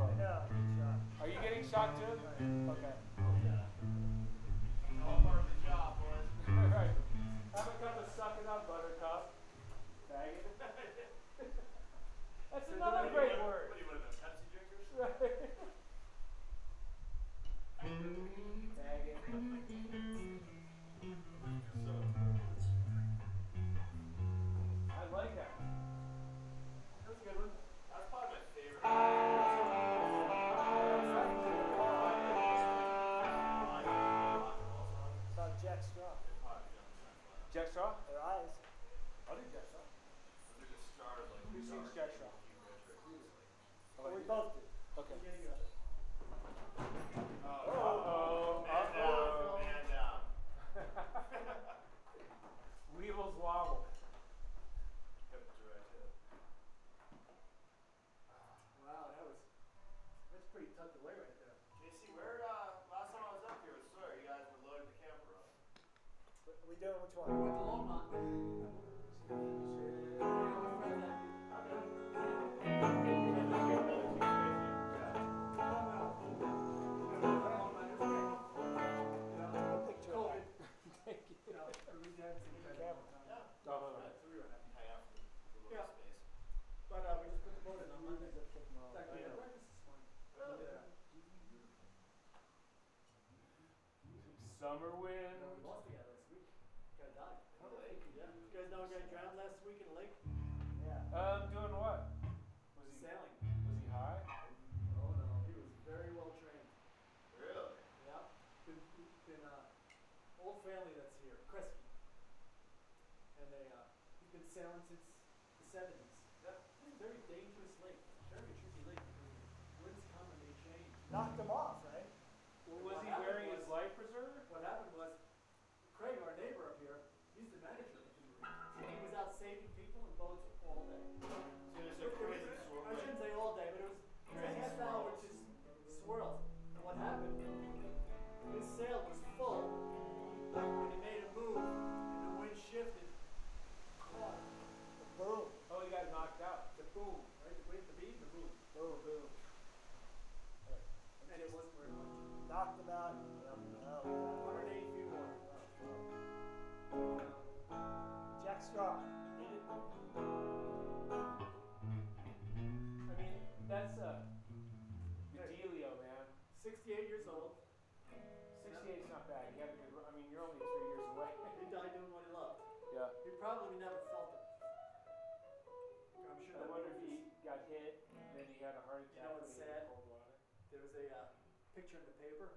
Are you getting shocked too? Okay. All part of the job, boys. right. Have a cup of sucking up buttercup. Faggot. That's another What great word. What do you want, the Pepsi drinkers? Right. I Well, we both do. Okay. Oh, Uh-oh. man Uh-oh. down, man down. Weebles wobble. Hip direct hip. Wow, that was, that's pretty tucked away right there. JC, where, uh, last time I was up here with Sawyer, you guys were loading the camper up. Are we doing which We one? went to Longmont. We just put the boat in on Monday. Use a thick mouth. It's actually, I know. breakfast this morning. Yeah. Summer wind. We lost the guy last week. Guy died. Really? Yeah. You guys know a guy drowned last week in a lake? Yeah. Um, doing what? Was he Sailing. was he high? Oh, no. He was very well trained. Really? Yeah. Been, been, uh, old family that's here. And they, uh, he's been sailing since the seventies. Yeah. Very dangerous lake, very tricky lake because winds come and Knocked him off, 68 years old. 68 is not bad. You got a good. I mean, you're only three years away. He died doing what he loved. yeah. He probably never felt it. I'm sure I wonder if he got hit, and then he had a heart attack. You know what's when he hit sad? There was a uh, picture in the paper